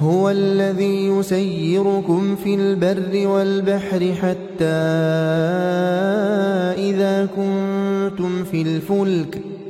هو الذي يسيركم في البر والبحر حتى إذا كنتم في الفلك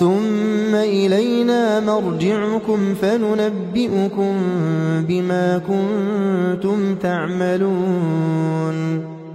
ثم إلينا مرجعكم فننبئكم بما كنتم تعملون.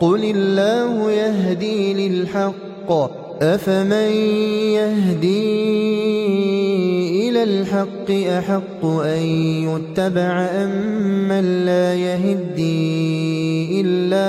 قل الله يهدي للحق أفمن يهدي إلى الحق أحق أن يتبع أم من لا يهدي إلا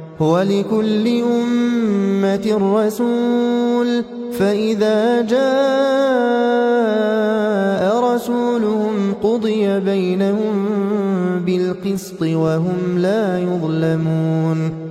ولكل أمة رسول فإذا جاء رسولهم قضي بينهم بالقسط وهم لا يظلمون.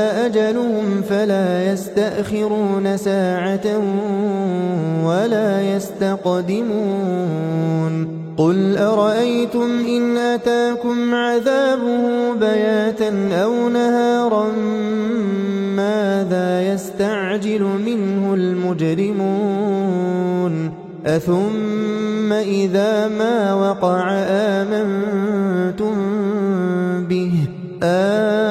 أجلهم فلا يستأخرون ساعة ولا يستقدمون قل أرأيتم إن أتاكم عذابه بياتا أو نهارا ماذا يستعجل منه المجرمون أثم إذا ما وقع آمنتم به الآن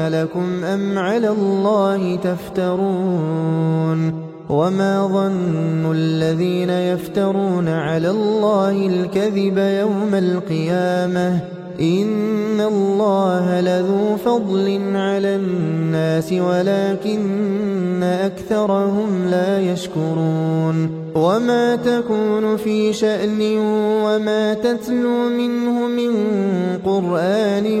أذن لكم أم على الله تفترون وما ظن الذين يفترون على الله الكذب يوم القيامة إن الله لذو فضل على الناس ولكن أكثرهم لا يشكرون وما تكون في شأن وما تتلو منه من قرآن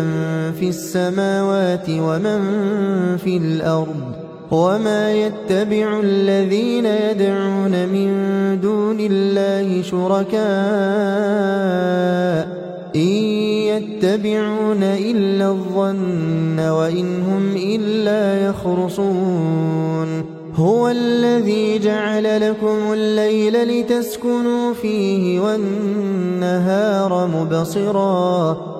من في السماوات ومن في الأرض وما يتبع الذين يدعون من دون الله شركاء إن يتبعون إلا الظن وإن هم إلا يخرصون هو الذي جعل لكم الليل لتسكنوا فيه والنهار مبصرا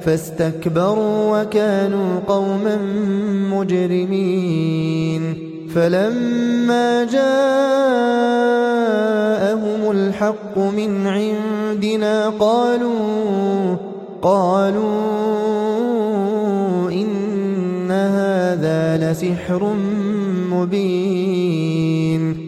فاستكبروا وكانوا قوما مجرمين. فلما جاءهم الحق من عندنا قالوا قالوا إن هذا لسحر مبين.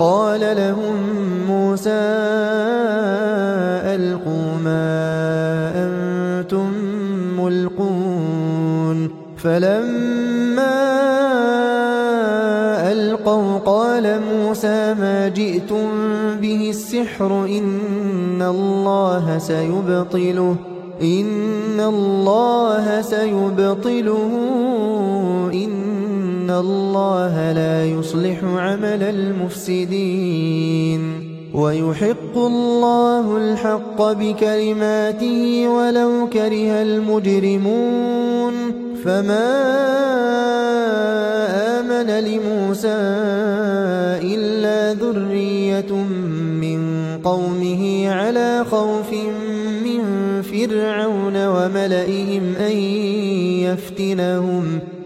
قال لهم موسى ألقوا ما أنتم ملقون فلما ألقوا قال موسى ما جئتم به السحر إن الله سيبطله إن الله سيبطله إن الله لا يصلح عمل المفسدين ويحق الله الحق بكلماته ولو كره المجرمون فما آمن لموسى إلا ذرية من قومه على خوف من فرعون وملئهم أن يفتنهم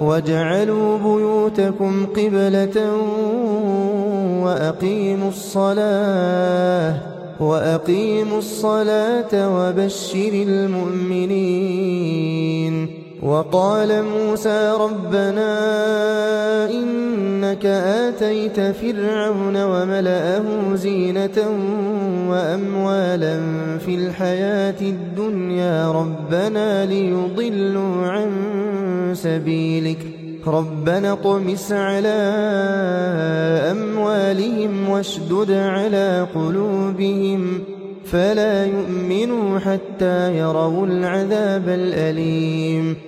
واجعلوا بيوتكم قبلة وأقيموا الصلاة وأقيموا الصلاة وبشر المؤمنين وقال موسى ربنا إنك آتيت فرعون وملأه زينة وأموالا في الحياة الدنيا ربنا ليضلوا عن سبيلك ربنا طمس على أموالهم واشدد على قلوبهم فلا يؤمنوا حتى يروا العذاب الأليم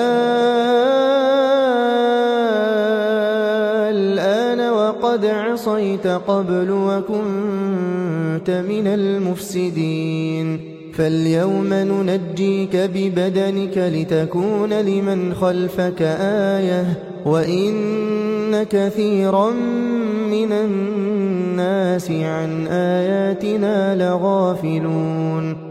عصيت قبل وكنت من المفسدين. فاليوم ننجيك ببدنك لتكون لمن خلفك آية وإن كثيرا من الناس عن آياتنا لغافلون.